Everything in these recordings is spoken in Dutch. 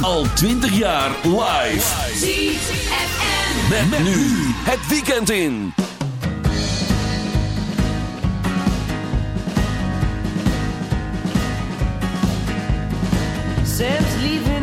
al 20 jaar live. Met, met nu het weekend in. Sam's leaving.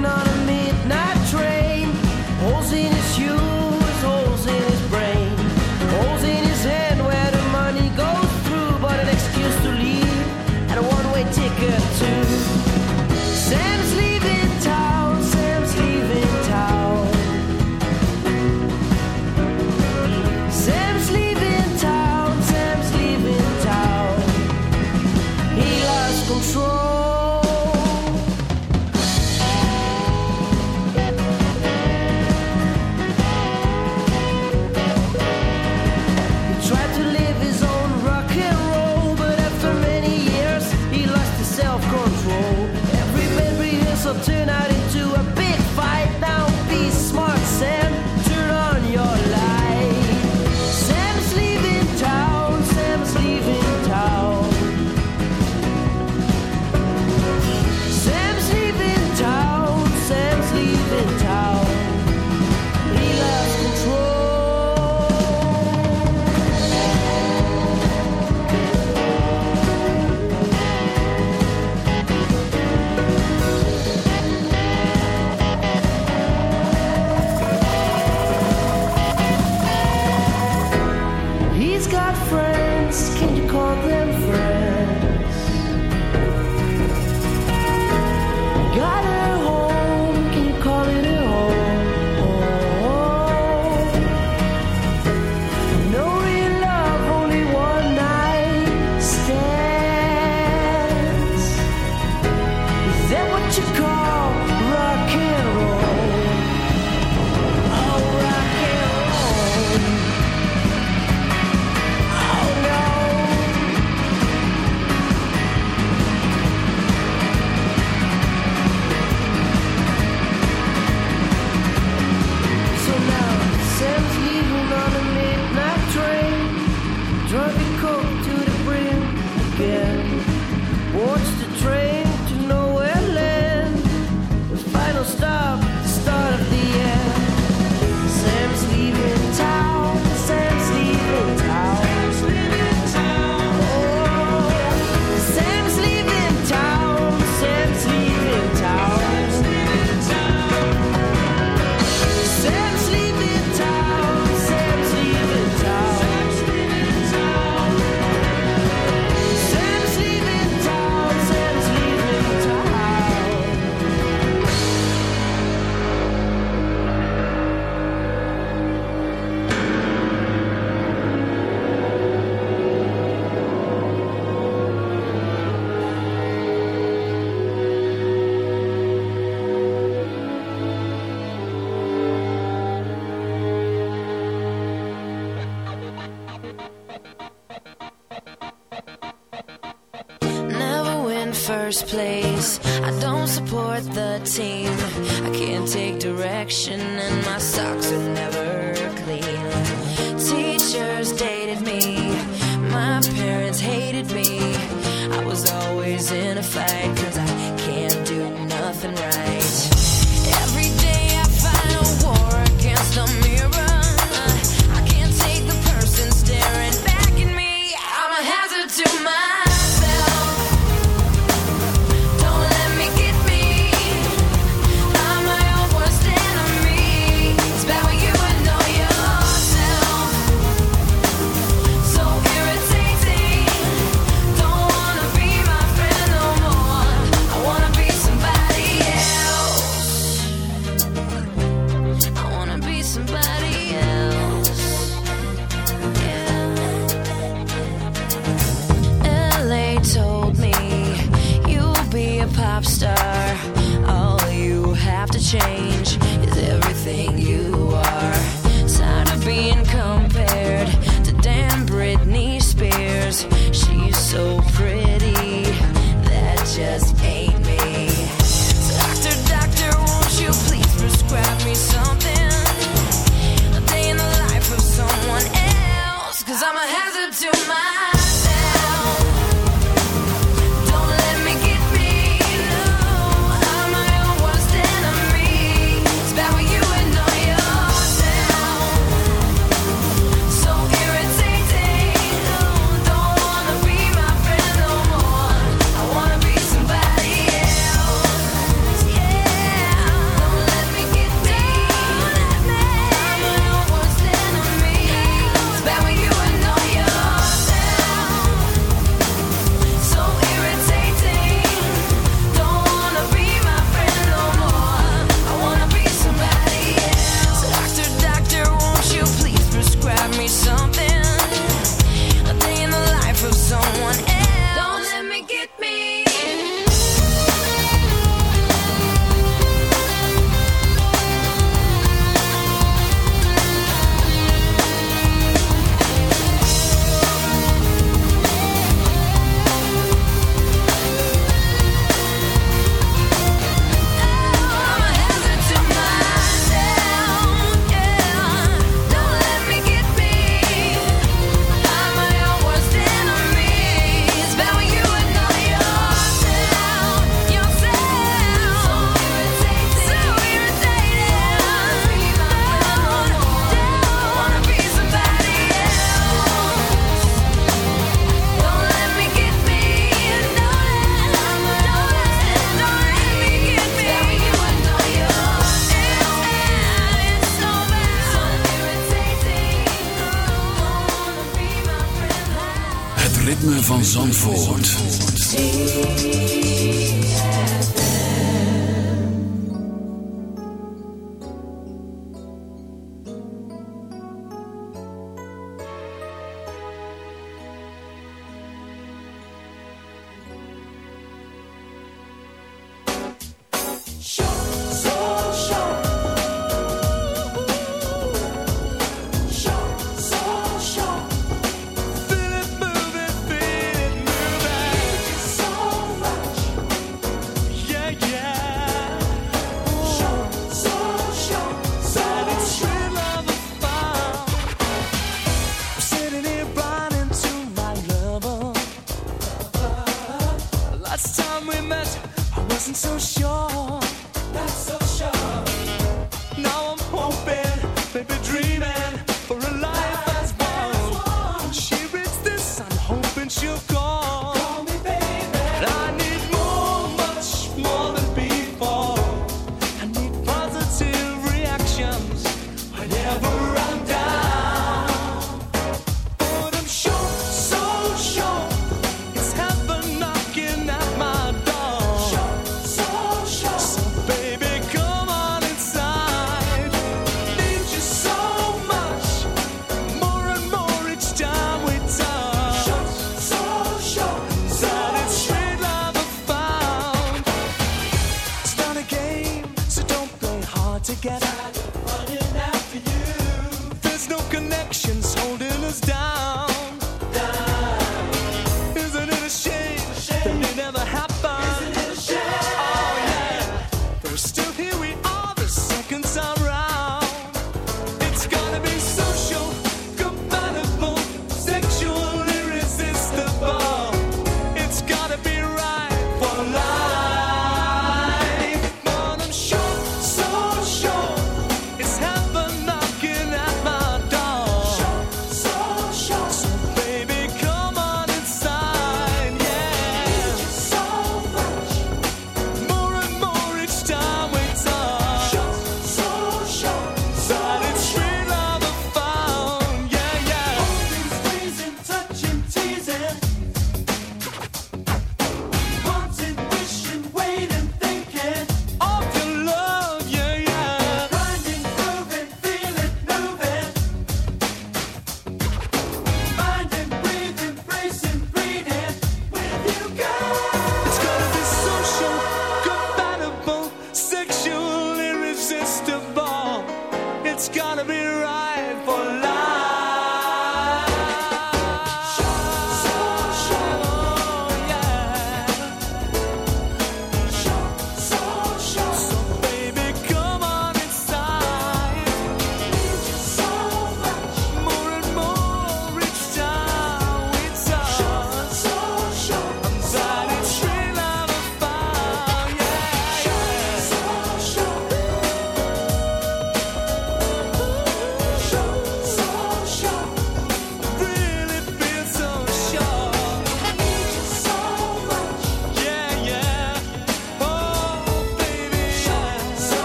first place. I don't support the team. I can't take direction.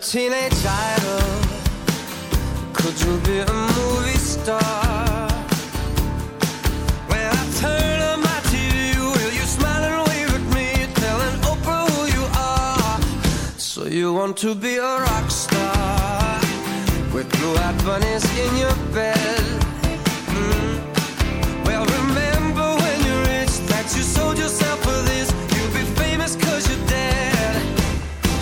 Teenage idol? Could you be a movie star? When I turn on my TV, will you smile and wave at me, telling Oprah who you are? So you want to be a rock star with blue-eyed bunnies in your bed? Mm. Well, remember when you reached that you sold yourself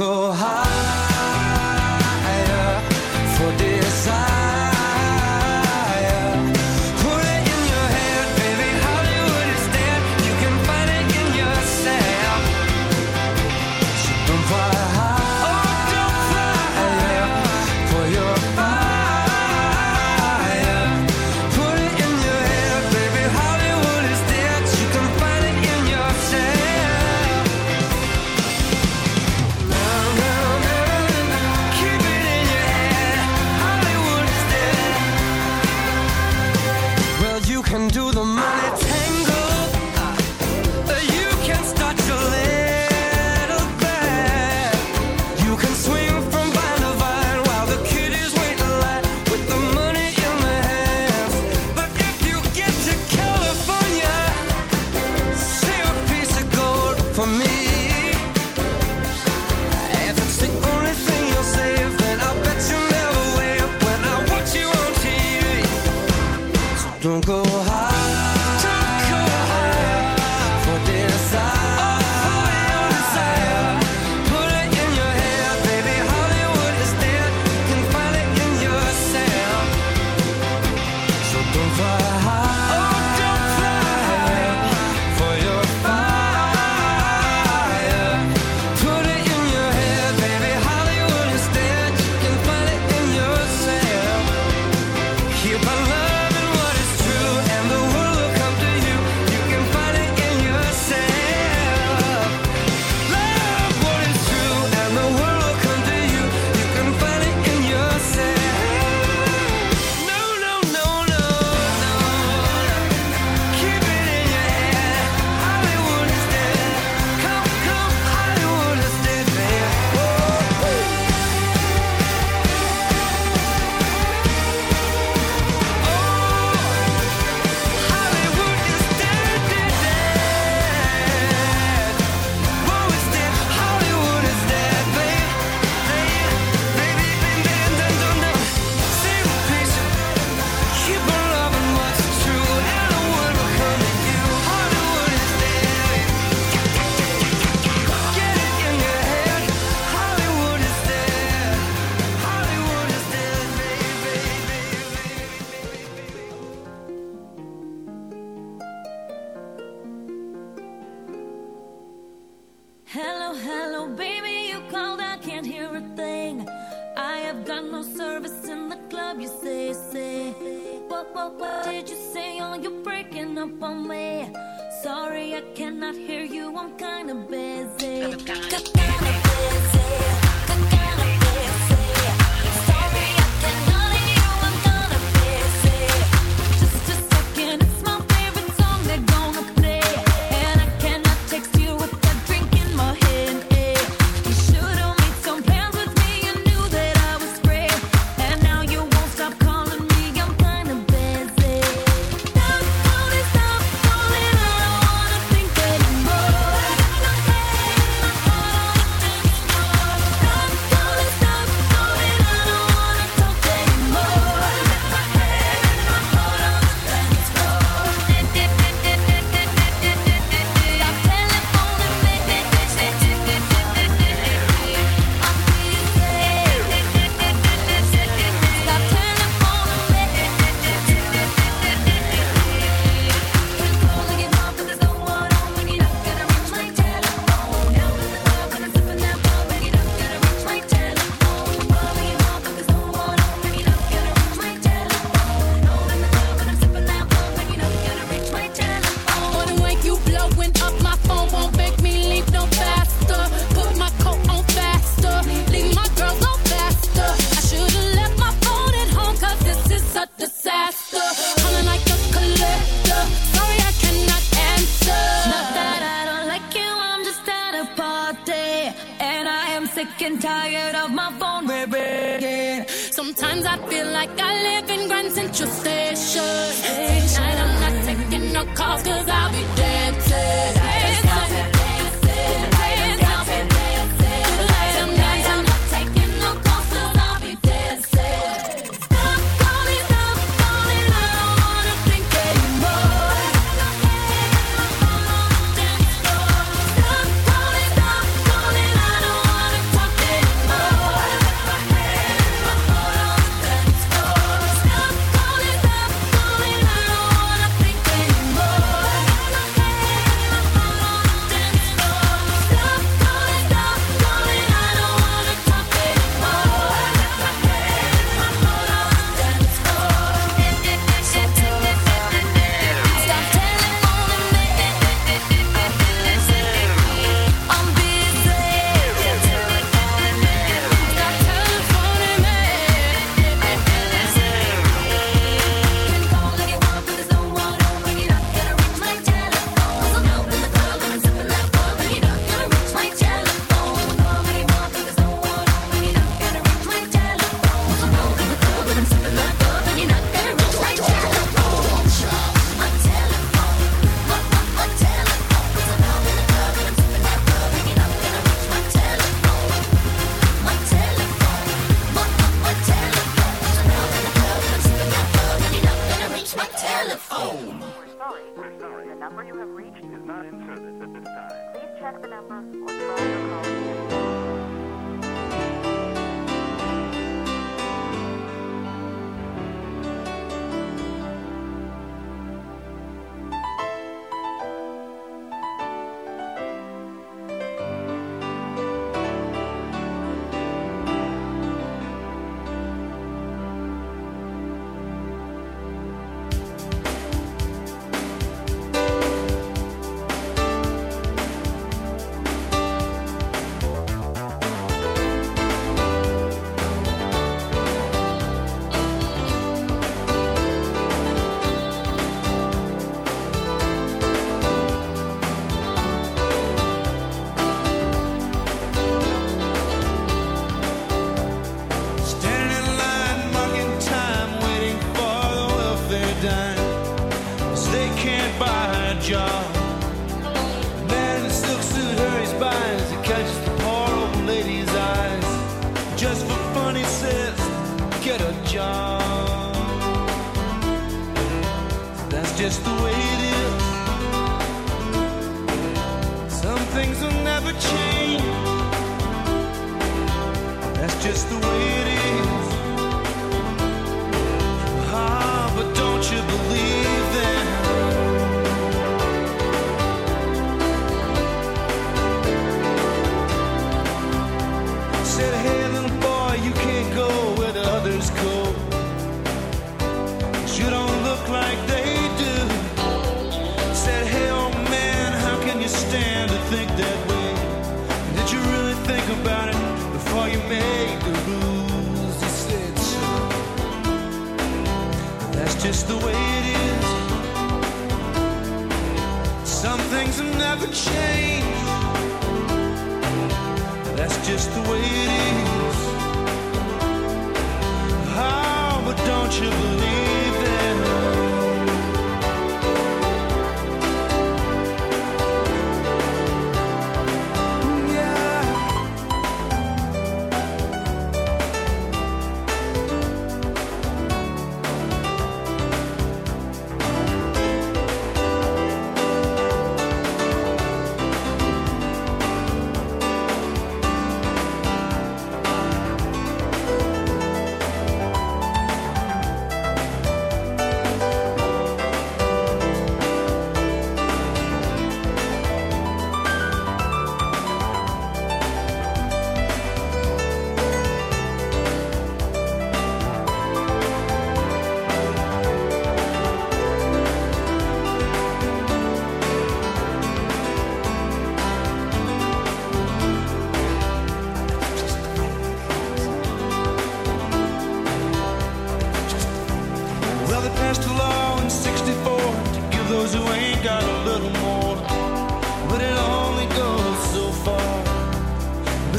go high.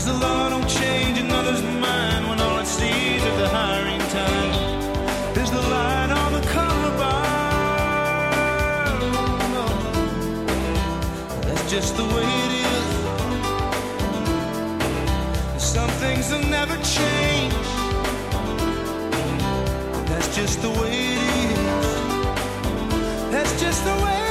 Cause the law don't change another's mind when all it sees is the hiring time. There's the light on the color bar? That's just the way it is. Some things will never change. That's just the way it is. That's just the way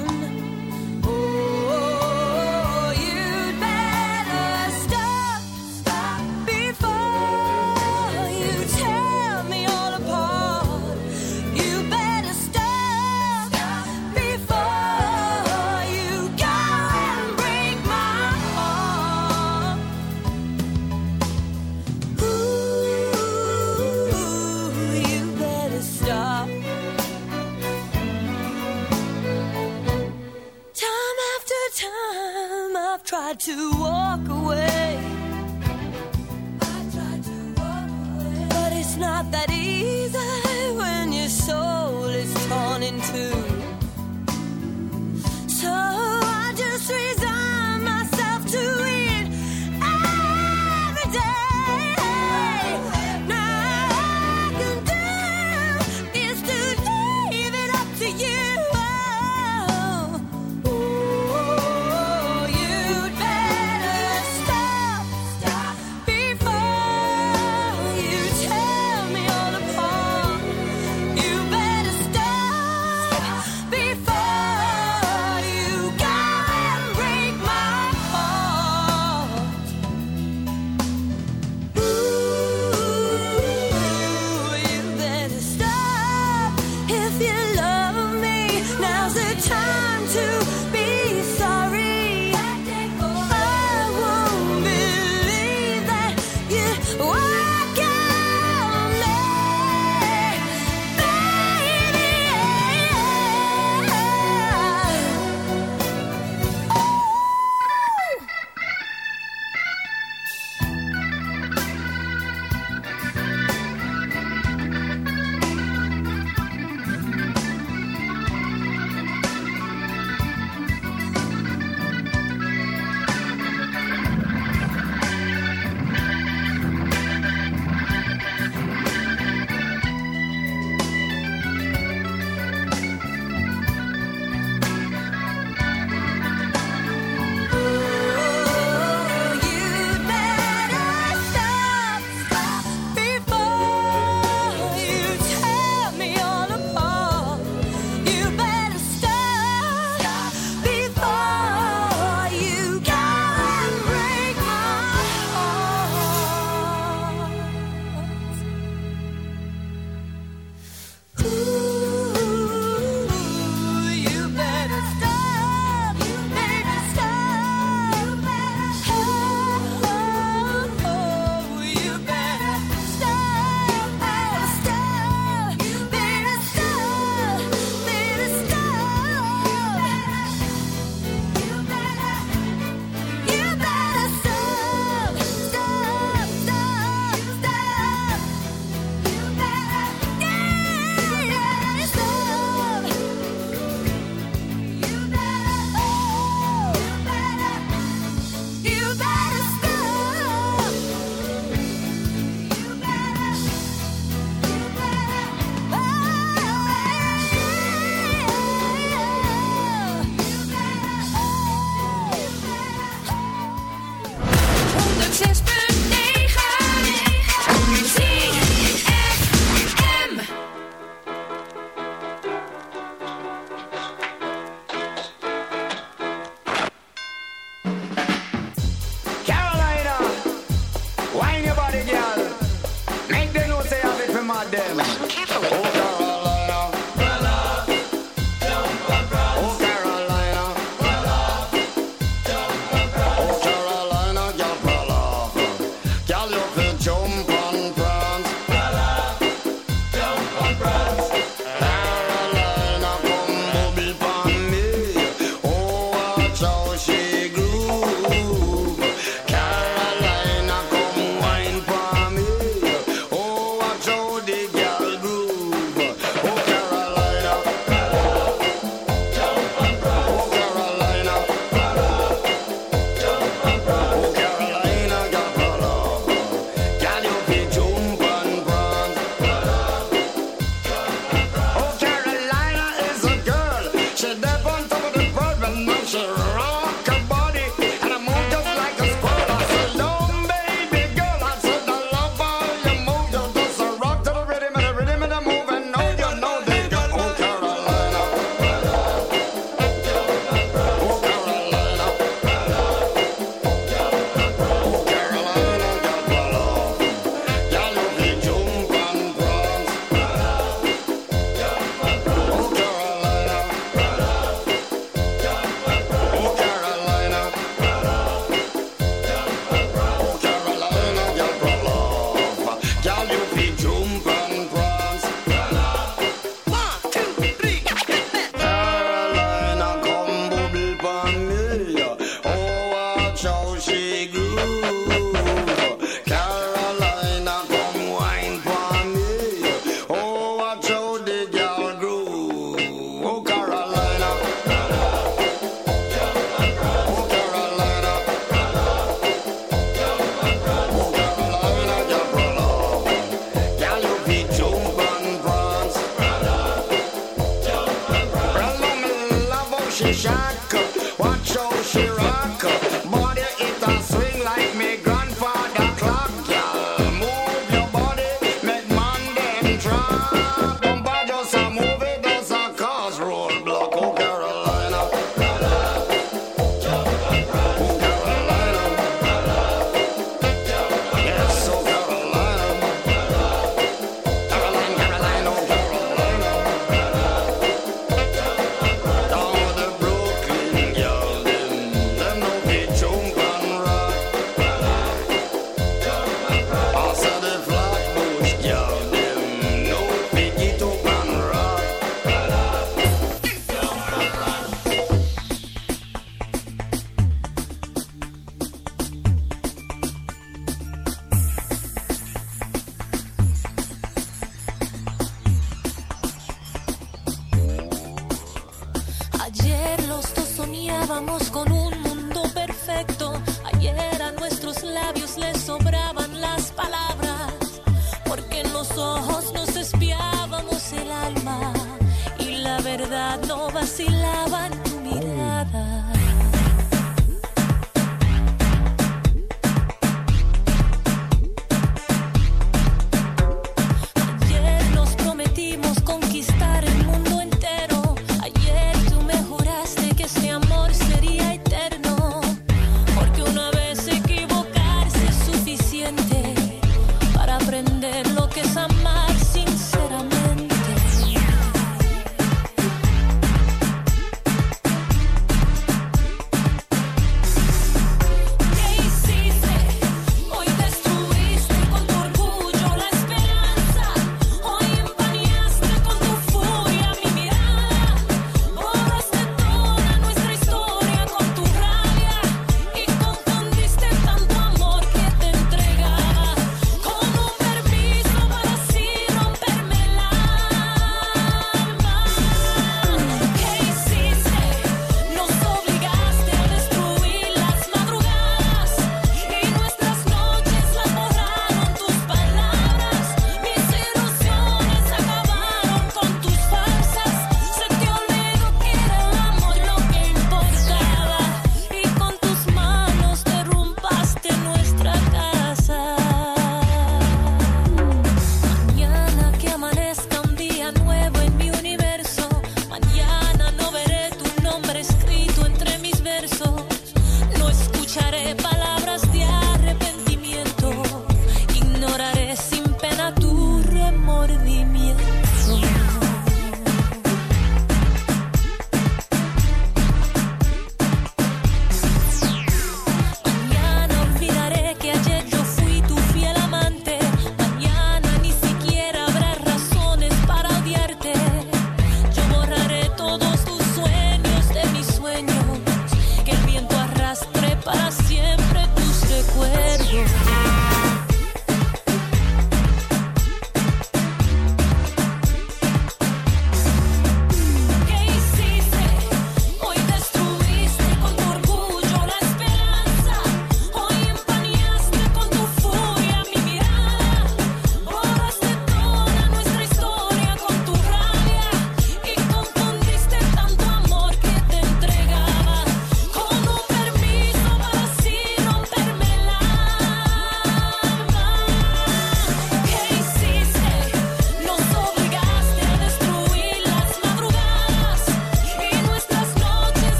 how she grew.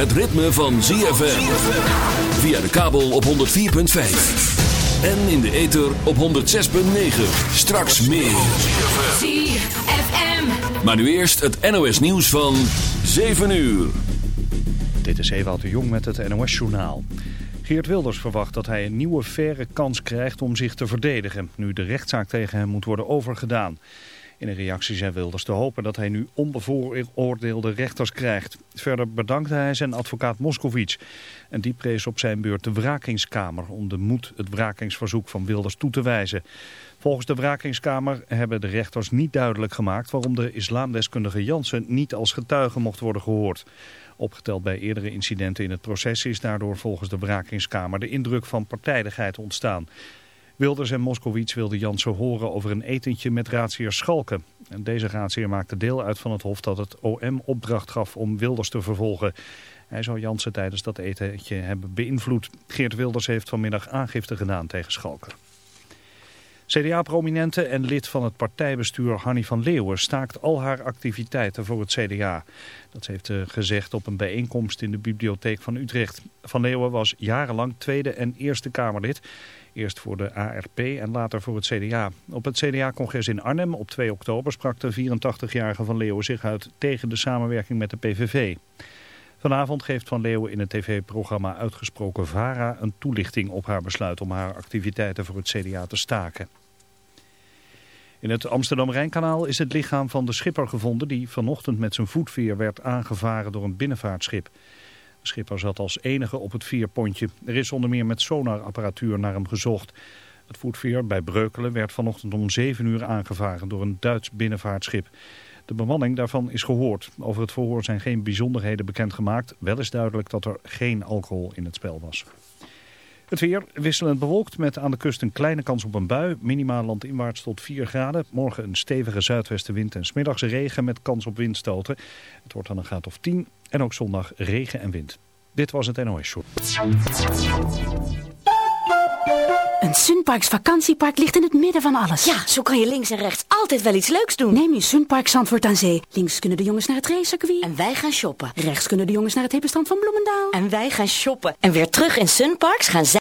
Het ritme van ZFM. Via de kabel op 104.5. En in de ether op 106.9. Straks meer. ZFM. Maar nu eerst het NOS nieuws van 7 uur. Dit is Ewout de Jong met het NOS-journaal. Geert Wilders verwacht dat hij een nieuwe faire kans krijgt om zich te verdedigen... nu de rechtszaak tegen hem moet worden overgedaan. In een reactie zei Wilders te hopen dat hij nu onbevooroordeelde rechters krijgt. Verder bedankte hij zijn advocaat Moscovic. En die prees op zijn beurt de wrakingskamer om de moed het wrakingsverzoek van Wilders toe te wijzen. Volgens de wrakingskamer hebben de rechters niet duidelijk gemaakt waarom de islamdeskundige Jansen niet als getuige mocht worden gehoord. Opgeteld bij eerdere incidenten in het proces is daardoor volgens de wrakingskamer de indruk van partijdigheid ontstaan. Wilders en Moskowitz wilden Jansen horen over een etentje met raadsheer Schalken. En deze raadsheer maakte deel uit van het hof dat het OM opdracht gaf om Wilders te vervolgen. Hij zou Jansen tijdens dat etentje hebben beïnvloed. Geert Wilders heeft vanmiddag aangifte gedaan tegen Schalken. CDA-prominente en lid van het partijbestuur Hanny van Leeuwen staakt al haar activiteiten voor het CDA. Dat heeft ze gezegd op een bijeenkomst in de bibliotheek van Utrecht. Van Leeuwen was jarenlang Tweede en Eerste Kamerlid. Eerst voor de ARP en later voor het CDA. Op het CDA-congres in Arnhem op 2 oktober sprak de 84-jarige Van Leeuwen zich uit tegen de samenwerking met de PVV. Vanavond geeft Van Leeuwen in het tv-programma Uitgesproken VARA een toelichting op haar besluit om haar activiteiten voor het CDA te staken. In het Amsterdam-Rijnkanaal is het lichaam van de schipper gevonden die vanochtend met zijn voetveer werd aangevaren door een binnenvaartschip. Schipper zat als enige op het veerpontje. Er is onder meer met sonarapparatuur naar hem gezocht. Het voetveer bij Breukelen werd vanochtend om 7 uur aangevaren door een Duits binnenvaartschip. De bemanning daarvan is gehoord. Over het verhoor zijn geen bijzonderheden bekendgemaakt. Wel is duidelijk dat er geen alcohol in het spel was. Het weer wisselend bewolkt met aan de kust een kleine kans op een bui. Minimaal landinwaarts tot 4 graden. Morgen een stevige zuidwestenwind en smiddags regen met kans op windstoten. Het wordt dan een graad of 10 en ook zondag regen en wind. Dit was het NOS Short. Een Sunparks vakantiepark ligt in het midden van alles. Ja, zo kan je links en rechts altijd wel iets leuks doen. Neem je Sunpark Zandvoort aan Zee. Links kunnen de jongens naar het racecircuit. En wij gaan shoppen. Rechts kunnen de jongens naar het hippenstrand van Bloemendaal. En wij gaan shoppen. En weer terug in Sunparks gaan zij...